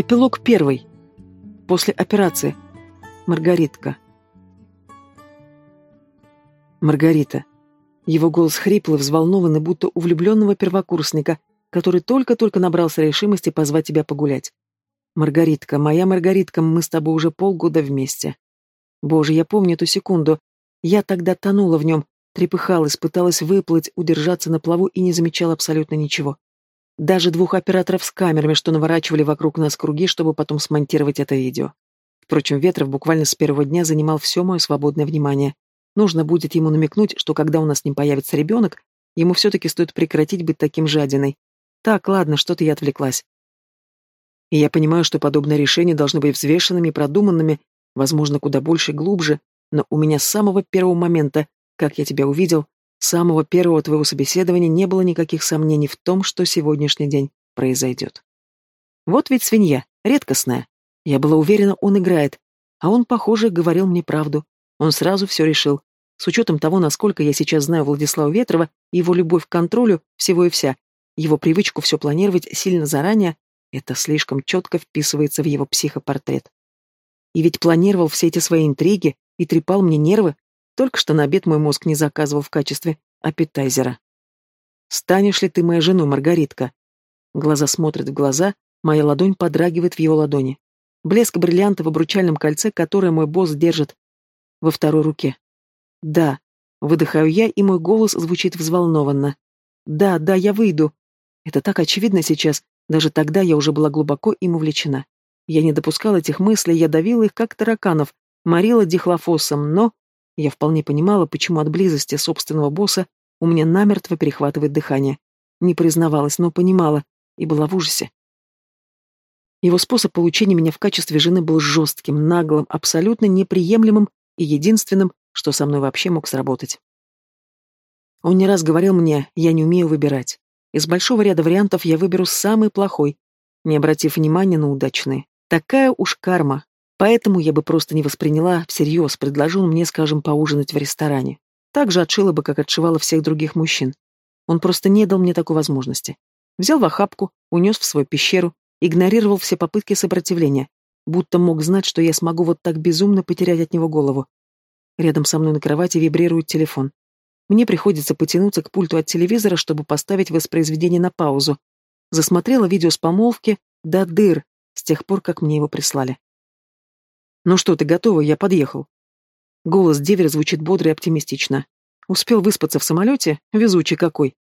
Эпилог первый. После операции. Маргаритка. Маргарита. Его голос хриплый, взволнованный, будто у влюбленного первокурсника, который только-только набрался решимости позвать тебя погулять. Маргаритка, моя Маргаритка, мы с тобой уже полгода вместе. Боже, я помню эту секунду. Я тогда тонула в нем, трепыхалась, пыталась выплыть, удержаться на плаву и не замечала абсолютно ничего. Даже двух операторов с камерами, что наворачивали вокруг нас круги, чтобы потом смонтировать это видео. Впрочем, Ветров буквально с первого дня занимал все мое свободное внимание. Нужно будет ему намекнуть, что когда у нас не появится ребенок, ему все-таки стоит прекратить быть таким жадиной. Так, ладно, что-то я отвлеклась. И я понимаю, что подобные решения должны быть взвешенными продуманными, возможно, куда больше и глубже, но у меня с самого первого момента, как я тебя увидел, с самого первого твоего собеседования не было никаких сомнений в том, что сегодняшний день произойдет. Вот ведь свинья, редкостная. Я была уверена, он играет, а он, похоже, говорил мне правду. Он сразу все решил. С учетом того, насколько я сейчас знаю Владислава Ветрова, его любовь к контролю, всего и вся, его привычку все планировать сильно заранее, это слишком четко вписывается в его психопортрет. И ведь планировал все эти свои интриги и трепал мне нервы, только что на обед мой мозг не заказывал в качестве аппетайзера. «Станешь ли ты моей женой, Маргаритка?» Глаза смотрят в глаза, моя ладонь подрагивает в его ладони. Блеск бриллианта в обручальном кольце, которое мой босс держит во второй руке. «Да», — выдыхаю я, и мой голос звучит взволнованно. «Да, да, я выйду». Это так очевидно сейчас, даже тогда я уже была глубоко им увлечена. Я не допускала этих мыслей, я давила их, как тараканов, морила дихлофосом, но я вполне понимала, почему от близости собственного босса у меня намертво перехватывает дыхание. Не признавалась, но понимала, и была в ужасе. Его способ получения меня в качестве жены был жестким, наглым, абсолютно неприемлемым и единственным, что со мной вообще мог сработать. Он не раз говорил мне, я не умею выбирать. Из большого ряда вариантов я выберу самый плохой, не обратив внимания на удачные. Такая уж карма, Поэтому я бы просто не восприняла всерьез, предложил мне, скажем, поужинать в ресторане. Так же отшила бы, как отшивала всех других мужчин. Он просто не дал мне такой возможности. Взял в охапку, унес в свою пещеру, игнорировал все попытки сопротивления, будто мог знать, что я смогу вот так безумно потерять от него голову. Рядом со мной на кровати вибрирует телефон. Мне приходится потянуться к пульту от телевизора, чтобы поставить воспроизведение на паузу. Засмотрела видео с помолвки до дыр с тех пор, как мне его прислали. «Ну что, ты готова? Я подъехал». Голос Девера звучит бодро и оптимистично. Успел выспаться в самолете? Везучий какой.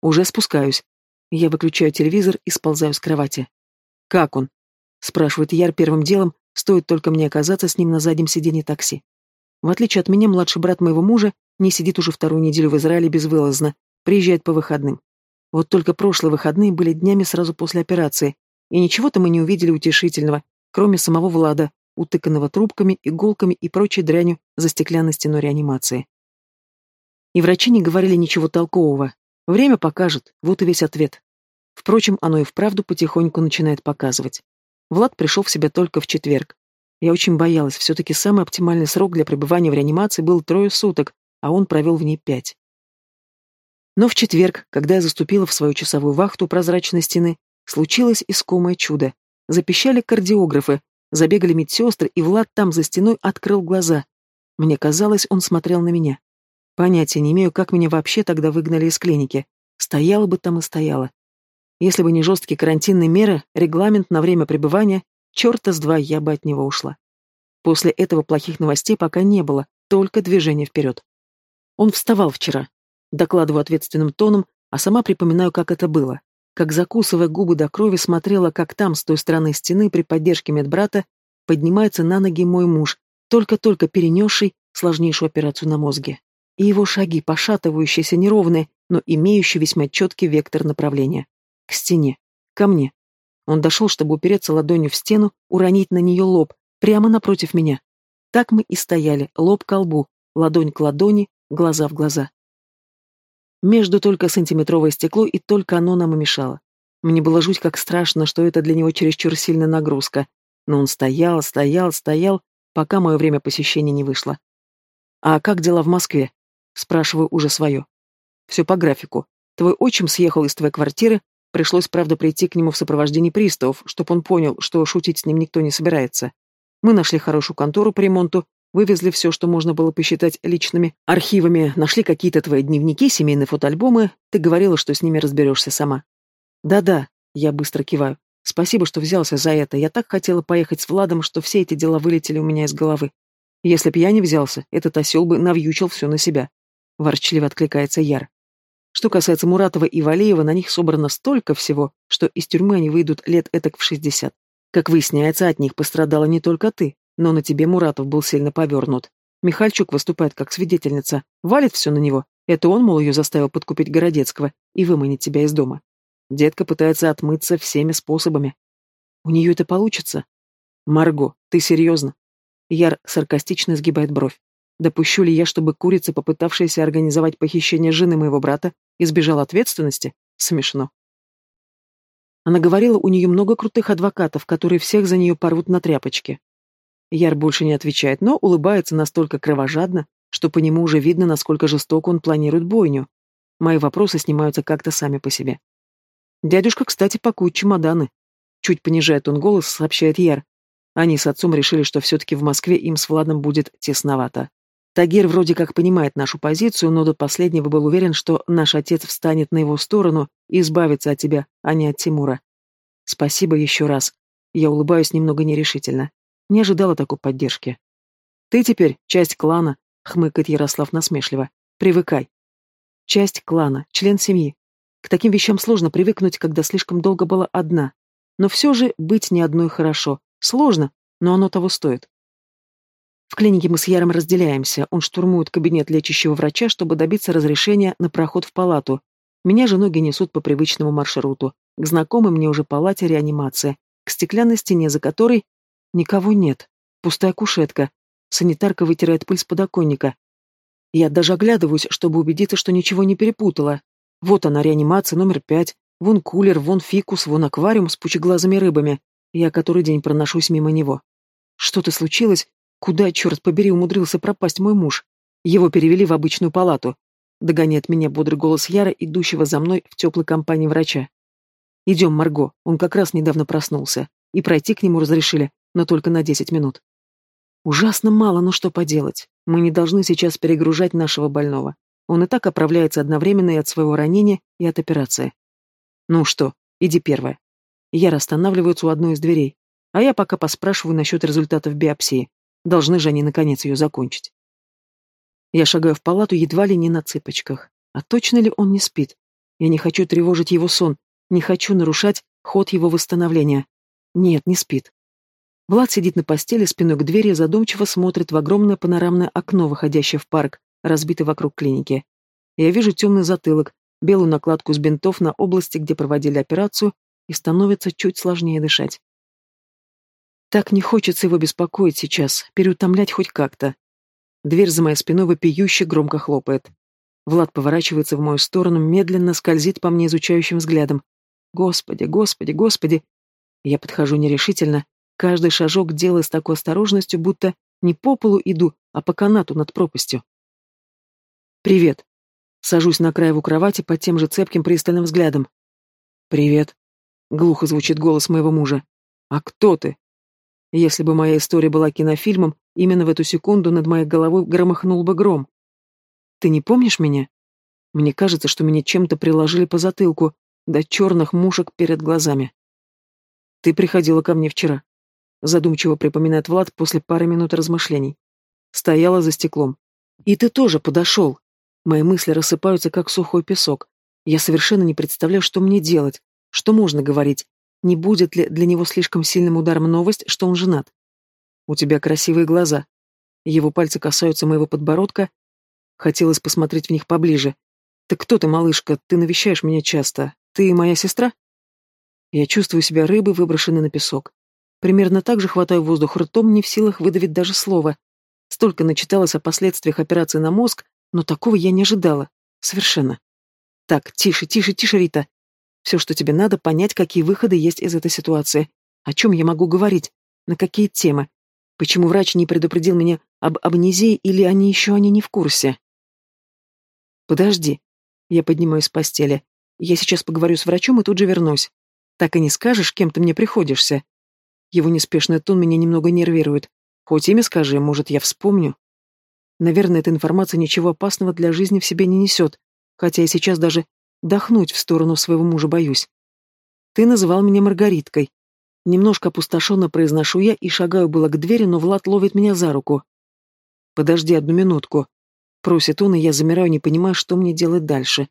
Уже спускаюсь. Я выключаю телевизор и сползаю с кровати. «Как он?» — спрашивает Яр первым делом, стоит только мне оказаться с ним на заднем сиденье такси. В отличие от меня, младший брат моего мужа не сидит уже вторую неделю в Израиле безвылазно, приезжает по выходным. Вот только прошлые выходные были днями сразу после операции, и ничего-то мы не увидели утешительного, кроме самого Влада, утыканного трубками, иголками и прочей дрянью за стеклянной стеной реанимации. И врачи не говорили ничего толкового. Время покажет, вот и весь ответ. Впрочем, оно и вправду потихоньку начинает показывать. Влад пришел в себя только в четверг. Я очень боялась, все-таки самый оптимальный срок для пребывания в реанимации был трое суток, а он провел в ней пять. Но в четверг, когда я заступила в свою часовую вахту прозрачной стены, случилось искомое чудо. Запищали кардиографы, Забегали медсестры, и Влад там за стеной открыл глаза. Мне казалось, он смотрел на меня. Понятия не имею, как меня вообще тогда выгнали из клиники. Стояла бы там и стояла. Если бы не жесткие карантинные меры, регламент на время пребывания, черта с два я бы от него ушла. После этого плохих новостей пока не было, только движение вперед. Он вставал вчера. Докладываю ответственным тоном, а сама припоминаю, как это было как, закусывая губы до крови, смотрела, как там, с той стороны стены, при поддержке медбрата, поднимается на ноги мой муж, только-только перенесший сложнейшую операцию на мозге. И его шаги, пошатывающиеся, неровные, но имеющие весьма четкий вектор направления. К стене. Ко мне. Он дошел, чтобы упереться ладонью в стену, уронить на нее лоб, прямо напротив меня. Так мы и стояли, лоб к лбу, ладонь к ладони, глаза в глаза. Между только сантиметровое стекло, и только оно нам и мешало. Мне было жуть как страшно, что это для него чересчур сильная нагрузка. Но он стоял, стоял, стоял, пока мое время посещения не вышло. «А как дела в Москве?» Спрашиваю уже свое. «Все по графику. Твой отчим съехал из твоей квартиры, Пришлось, правда, прийти к нему в сопровождении приставов, чтоб он понял, что шутить с ним никто не собирается. Мы нашли хорошую контору по ремонту, вывезли все, что можно было посчитать личными архивами, нашли какие-то твои дневники, семейные фотоальбомы. Ты говорила, что с ними разберешься сама. Да-да, я быстро киваю. Спасибо, что взялся за это. Я так хотела поехать с Владом, что все эти дела вылетели у меня из головы. Если б я не взялся, этот осел бы навьючил все на себя. Ворчливо откликается Яр. Что касается Муратова и Валеева, на них собрано столько всего, что из тюрьмы они выйдут лет этак в шестьдесят. Как выясняется, от них пострадала не только ты, но на тебе Муратов был сильно повернут. Михальчук выступает как свидетельница, валит все на него. Это он, мол, ее заставил подкупить Городецкого и выманить тебя из дома. Детка пытается отмыться всеми способами. У нее это получится? Марго, ты серьезно? Яр саркастично сгибает бровь. Допущу ли я, чтобы курица, попытавшаяся организовать похищение жены моего брата, избежала ответственности? Смешно. Она говорила, у нее много крутых адвокатов, которые всех за нее порвут на тряпочки. Яр больше не отвечает, но улыбается настолько кровожадно, что по нему уже видно, насколько жестоко он планирует бойню. Мои вопросы снимаются как-то сами по себе. Дядюшка, кстати, пакует чемоданы. Чуть понижает он голос, сообщает Яр. Они с отцом решили, что все-таки в Москве им с Владом будет тесновато. Тагир вроде как понимает нашу позицию, но до последнего был уверен, что наш отец встанет на его сторону и избавится от тебя, а не от Тимура. Спасибо еще раз. Я улыбаюсь немного нерешительно. Не ожидала такой поддержки. Ты теперь часть клана, хмыкает Ярослав насмешливо. Привыкай. Часть клана, член семьи. К таким вещам сложно привыкнуть, когда слишком долго была одна. Но все же быть не одной хорошо. Сложно, но оно того стоит. В клинике мы с Яром разделяемся. Он штурмует кабинет лечащего врача, чтобы добиться разрешения на проход в палату. Меня же ноги несут по привычному маршруту. К знакомой мне уже палате реанимации, к стеклянной стене, за которой никого нет. Пустая кушетка. Санитарка вытирает пыль с подоконника. Я даже оглядываюсь, чтобы убедиться, что ничего не перепутала. Вот она, реанимация номер пять. Вон кулер, вон фикус, вон аквариум с пучеглазыми рыбами. Я который день проношусь мимо него. Что-то случилось? Куда, черт побери, умудрился пропасть мой муж? Его перевели в обычную палату. Догоняет меня бодрый голос Яра, идущего за мной в теплой компании врача. «Идем, Марго, он как раз недавно проснулся. И пройти к нему разрешили, но только на десять минут». Ужасно мало, но что поделать. Мы не должны сейчас перегружать нашего больного. Он и так оправляется одновременно и от своего ранения, и от операции. Ну что, иди первая. Яра останавливается у одной из дверей, а я пока поспрашиваю насчет результатов биопсии. Должны же они наконец ее закончить. Я шагаю в палату едва ли не на цыпочках. А точно ли он не спит? Я не хочу тревожить его сон, не хочу нарушать ход его восстановления. Нет, не спит. Влад сидит на постели спиной к двери задумчиво смотрит в огромное панорамное окно, выходящее в парк, разбитый вокруг клиники. Я вижу темный затылок, белую накладку с бинтов на области, где проводили операцию, и становится чуть сложнее дышать. Так не хочется его беспокоить сейчас, переутомлять хоть как-то. Дверь за моей спиной вопиюще громко хлопает. Влад поворачивается в мою сторону, медленно скользит по мне изучающим взглядом. Господи, господи, господи. Я подхожу нерешительно, каждый шажок делаю с такой осторожностью, будто не по полу иду, а по канату над пропастью. «Привет». Сажусь на край его кровати под тем же цепким пристальным взглядом. «Привет», — глухо звучит голос моего мужа. «А кто ты?» Если бы моя история была кинофильмом, именно в эту секунду над моей головой громыхнул бы гром. Ты не помнишь меня? Мне кажется, что меня чем-то приложили по затылку, до черных мушек перед глазами. Ты приходила ко мне вчера. Задумчиво припоминает Влад после пары минут размышлений. Стояла за стеклом. И ты тоже подошел. Мои мысли рассыпаются, как сухой песок. Я совершенно не представляю, что мне делать, что можно говорить, не будет ли для него слишком сильным ударом новость, что он женат? У тебя красивые глаза. Его пальцы касаются моего подбородка. Хотелось посмотреть в них поближе. Так кто ты, малышка? Ты навещаешь меня часто. Ты моя сестра? Я чувствую себя рыбой, выброшенной на песок. Примерно так же хватаю воздух ртом, не в силах выдавить даже слово. Столько начиталось о последствиях операции на мозг, но такого я не ожидала. Совершенно. Так, тише, тише, тише, Рита. Все, что тебе надо, понять, какие выходы есть из этой ситуации. О чем я могу говорить? На какие темы? Почему врач не предупредил меня об амнезии или они еще они не в курсе? Подожди. Я поднимаюсь с постели. Я сейчас поговорю с врачом и тут же вернусь. Так и не скажешь, кем ты мне приходишься. Его неспешный тон меня немного нервирует. Хоть имя скажи, может, я вспомню. Наверное, эта информация ничего опасного для жизни в себе не несет, хотя я сейчас даже дохнуть в сторону своего мужа боюсь. Ты называл меня Маргариткой. Немножко опустошенно произношу я и шагаю было к двери, но Влад ловит меня за руку. «Подожди одну минутку», — просит он, и я замираю, не понимая, что мне делать дальше.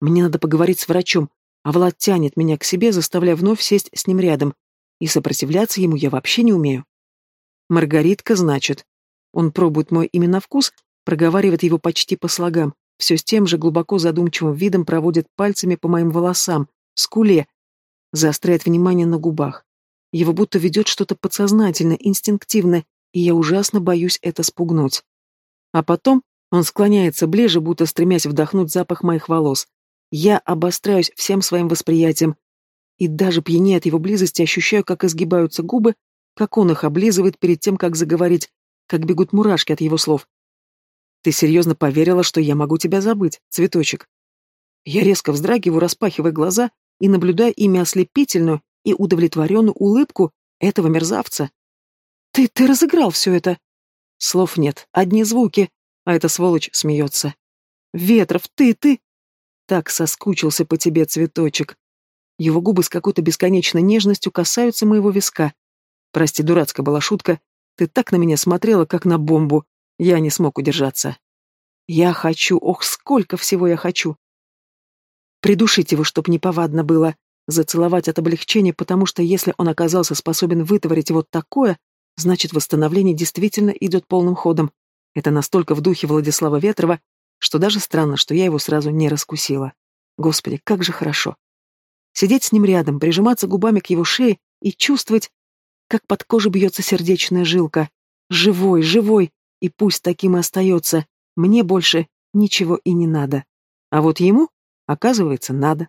Мне надо поговорить с врачом, а Влад тянет меня к себе, заставляя вновь сесть с ним рядом. И сопротивляться ему я вообще не умею. Маргаритка, значит. Он пробует мой имя на вкус, проговаривает его почти по слогам, все с тем же глубоко задумчивым видом проводит пальцами по моим волосам, скуле, заостряет внимание на губах. Его будто ведет что-то подсознательно, инстинктивно, и я ужасно боюсь это спугнуть. А потом он склоняется ближе, будто стремясь вдохнуть запах моих волос. Я обостряюсь всем своим восприятием, и даже пьянее от его близости ощущаю, как изгибаются губы, как он их облизывает перед тем, как заговорить, как бегут мурашки от его слов. «Ты серьезно поверила, что я могу тебя забыть, цветочек?» Я резко вздрагиваю, распахивая глаза и наблюдая ими ослепительную и удовлетворенную улыбку этого мерзавца. «Ты, ты разыграл все это!» Слов нет, одни звуки, а эта сволочь смеется. «Ветров, ты, ты!» Так соскучился по тебе, цветочек. Его губы с какой-то бесконечной нежностью касаются моего виска. Прости, дурацкая была шутка. Ты так на меня смотрела, как на бомбу. Я не смог удержаться. Я хочу, ох, сколько всего я хочу. Придушить его, чтоб неповадно было. Зацеловать от облегчения, потому что если он оказался способен вытворить вот такое, значит восстановление действительно идет полным ходом. Это настолько в духе Владислава Ветрова, что даже странно, что я его сразу не раскусила. Господи, как же хорошо. Сидеть с ним рядом, прижиматься губами к его шее и чувствовать, как под кожей бьется сердечная жилка. Живой, живой, и пусть таким и остается. Мне больше ничего и не надо. А вот ему, оказывается, надо.